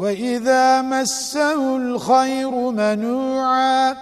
وإذا مسه الخير منوعا